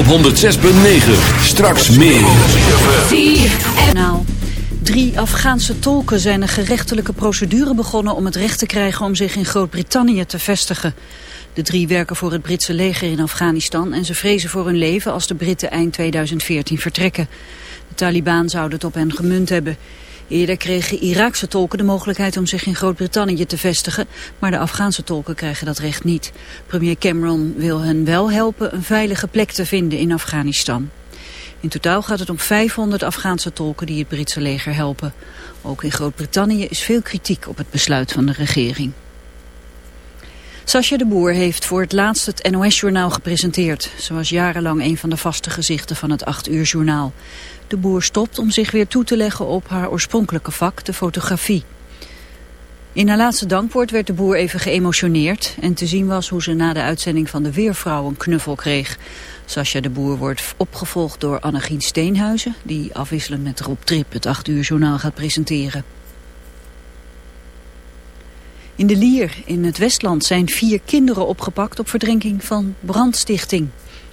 op 106.9. Straks meer. Drie Afghaanse tolken zijn een gerechtelijke procedure begonnen om het recht te krijgen om zich in Groot-Brittannië te vestigen. De drie werken voor het Britse leger in Afghanistan en ze vrezen voor hun leven als de Britten eind 2014 vertrekken. De Taliban zouden het op hen gemunt hebben. Eerder kregen Iraakse tolken de mogelijkheid om zich in Groot-Brittannië te vestigen, maar de Afghaanse tolken krijgen dat recht niet. Premier Cameron wil hen wel helpen een veilige plek te vinden in Afghanistan. In totaal gaat het om 500 Afghaanse tolken die het Britse leger helpen. Ook in Groot-Brittannië is veel kritiek op het besluit van de regering. Sascha de Boer heeft voor het laatst het NOS-journaal gepresenteerd. Ze was jarenlang een van de vaste gezichten van het 8 uur journaal. De boer stopt om zich weer toe te leggen op haar oorspronkelijke vak, de fotografie. In haar laatste dankwoord werd de boer even geëmotioneerd... en te zien was hoe ze na de uitzending van de Weervrouw een knuffel kreeg. Sascha de Boer wordt opgevolgd door Annegien Steenhuizen... die afwisselend met Rob Trip het 8 uur journaal gaat presenteren. In de Lier in het Westland zijn vier kinderen opgepakt op verdrinking van brandstichting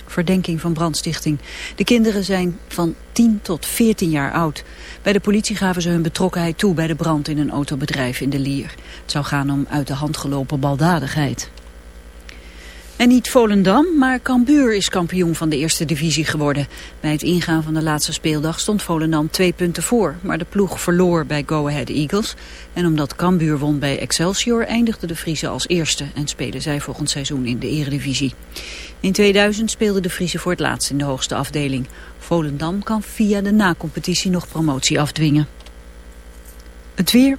verdenking van brandstichting. De kinderen zijn van 10 tot 14 jaar oud. Bij de politie gaven ze hun betrokkenheid toe bij de brand in een autobedrijf in de Lier. Het zou gaan om uit de hand gelopen baldadigheid. En niet Volendam, maar Cambuur is kampioen van de eerste divisie geworden. Bij het ingaan van de laatste speeldag stond Volendam twee punten voor. Maar de ploeg verloor bij Go Ahead Eagles. En omdat Cambuur won bij Excelsior eindigde de Friese als eerste. En spelen zij volgend seizoen in de eredivisie. In 2000 speelden de Friese voor het laatst in de hoogste afdeling. Volendam kan via de nacompetitie nog promotie afdwingen. Het weer.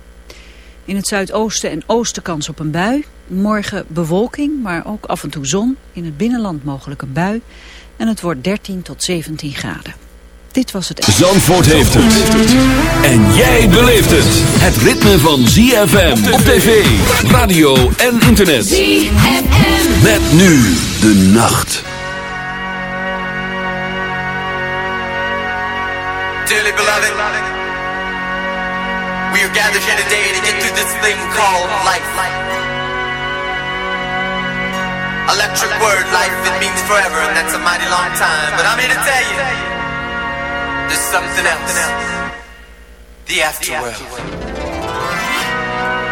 In het zuidoosten en oosten kans op een bui. Morgen bewolking, maar ook af en toe zon. In het binnenland mogelijk een bui. En het wordt 13 tot 17 graden. Dit was het. Zandvoort heeft het. En jij beleeft het. Het ritme van ZFM op tv, radio en internet. ZFM. Met nu de nacht. Dearly beloved, we are gathered here today to get through this thing called life. Electric word, life, it means forever, and that's a mighty long time. But I'm here to tell you. There's something else. The afterworld.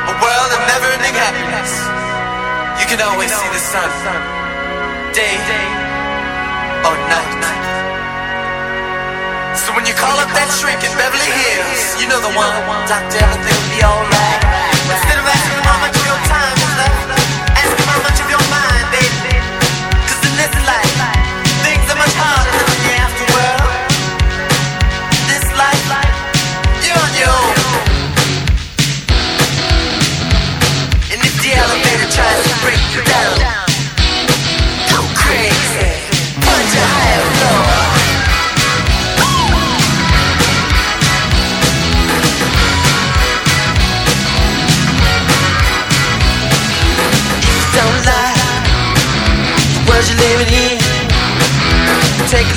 A world of never ending happiness. You can always see the sun. Day or night. So when you call up that shrink in Beverly Hills, you know the one. Doctor, everything will be alright. Instead of asking mama to your time. living here. Take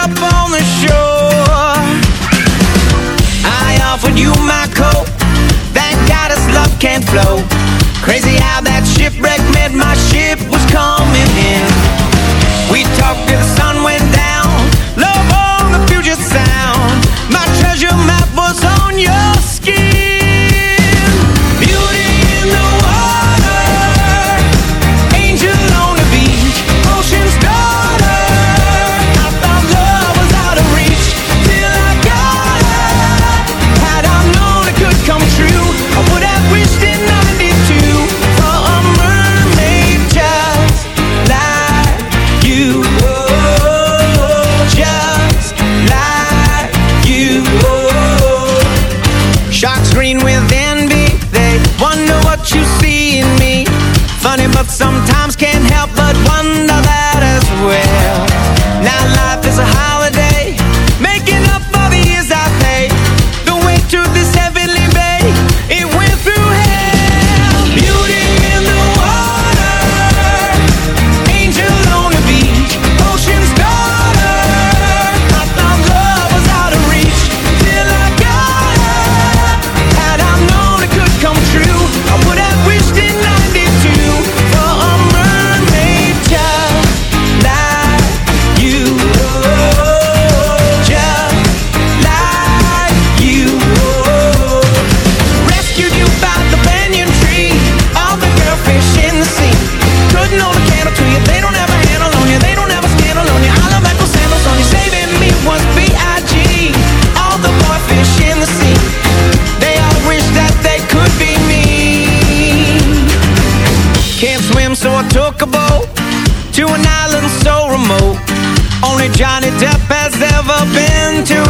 up on the shore I offered you my coat Thank God it's love can't flow Crazy how that shipwreck meant my ship was coming in We talked till the sun went Johnny Depp has ever been to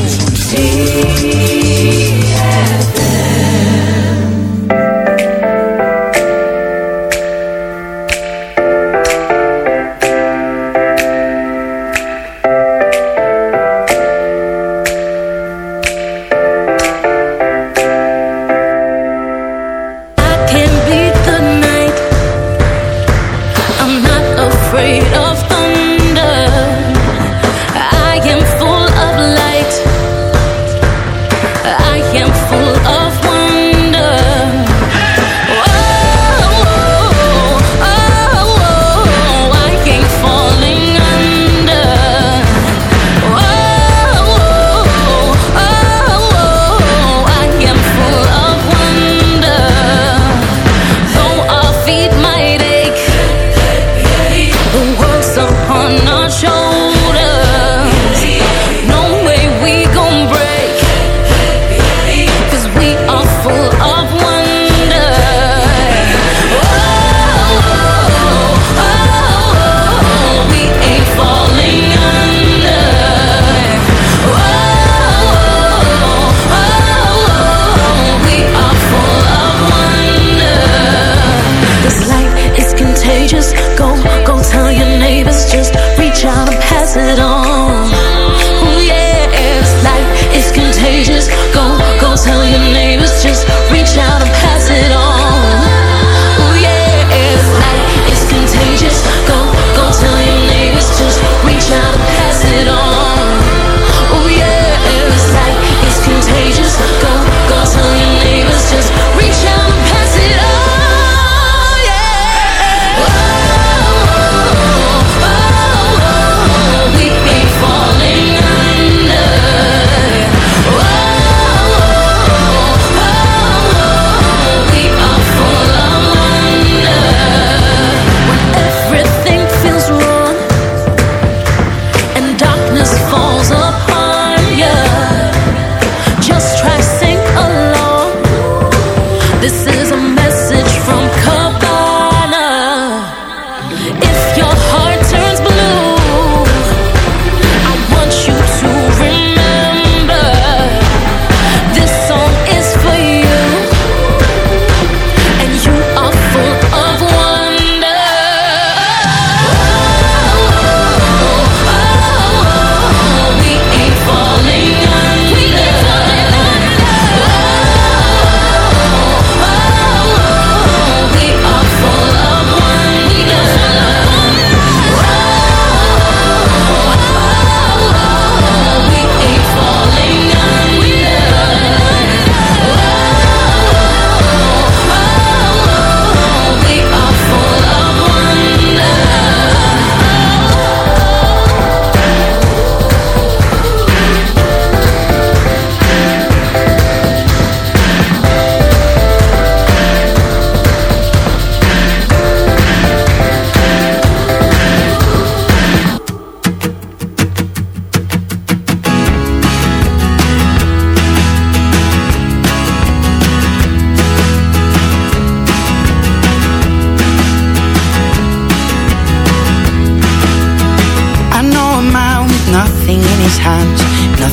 pass it on.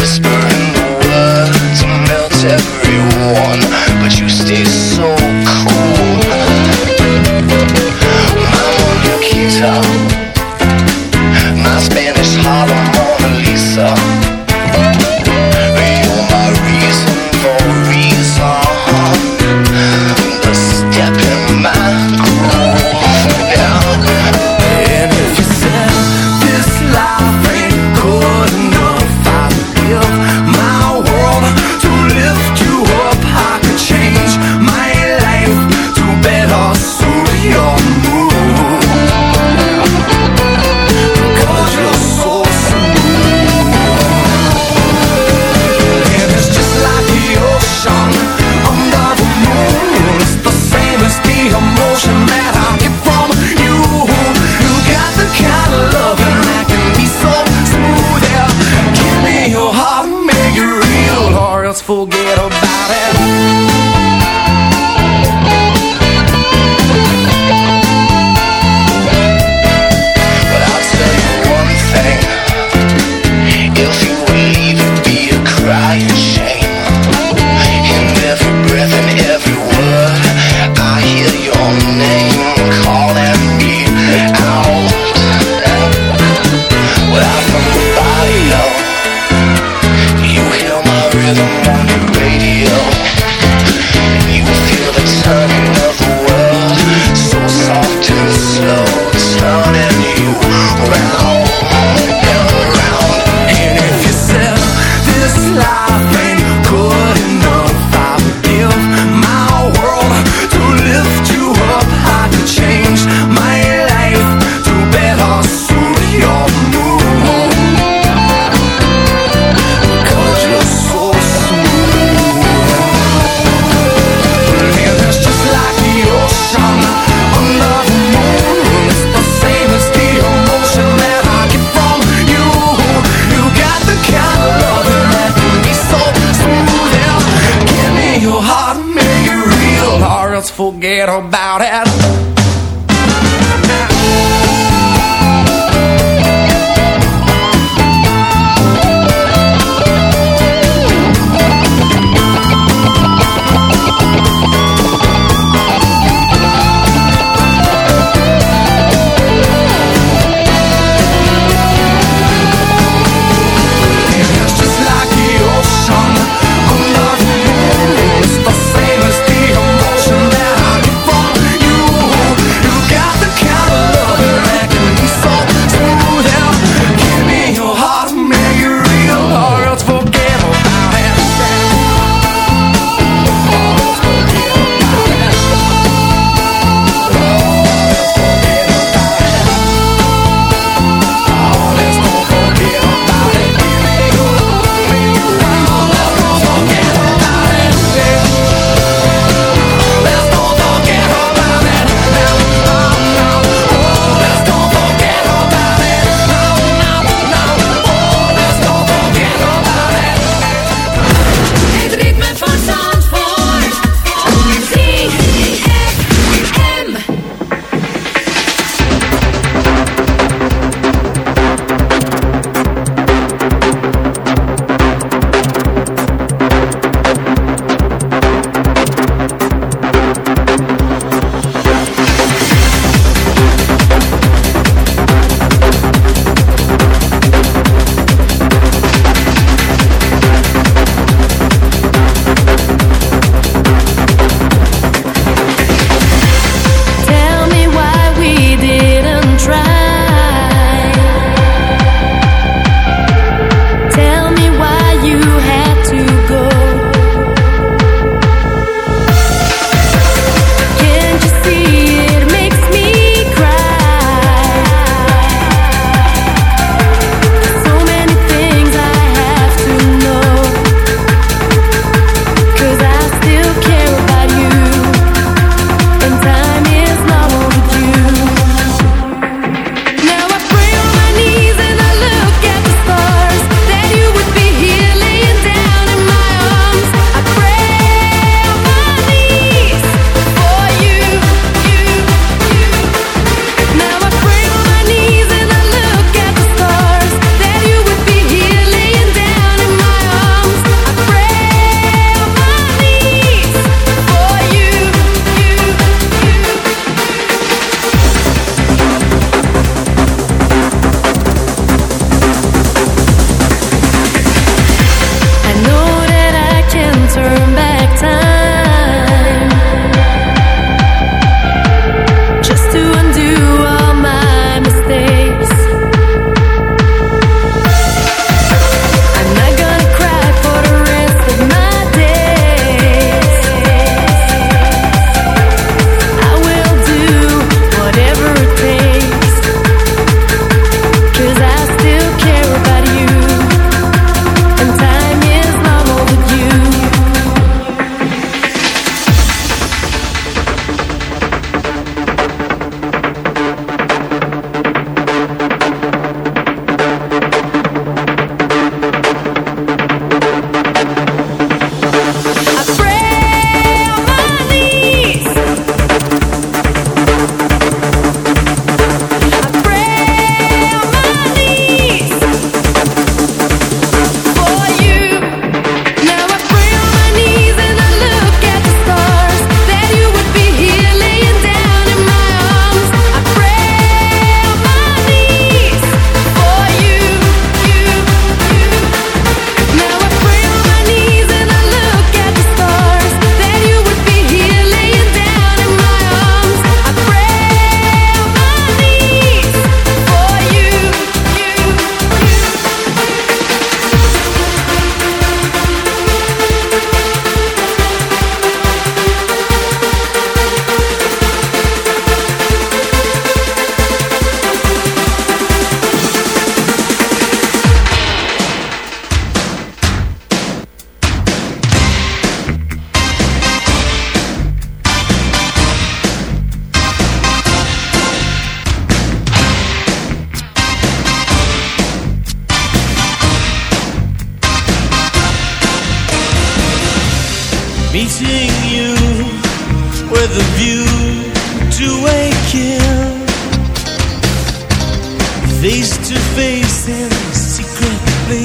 whisper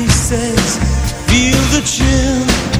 says, feel the chill.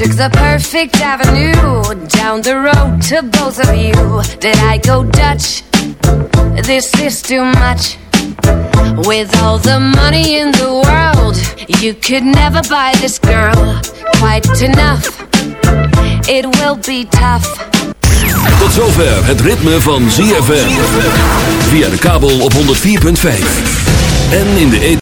Took the perfect avenue Down the road to both of you Did I go Dutch? This is too much With all the money in the world You could never buy this girl Quite enough It will be tough Tot zover het ritme van ZFM Via de kabel op 104.5 En in de e-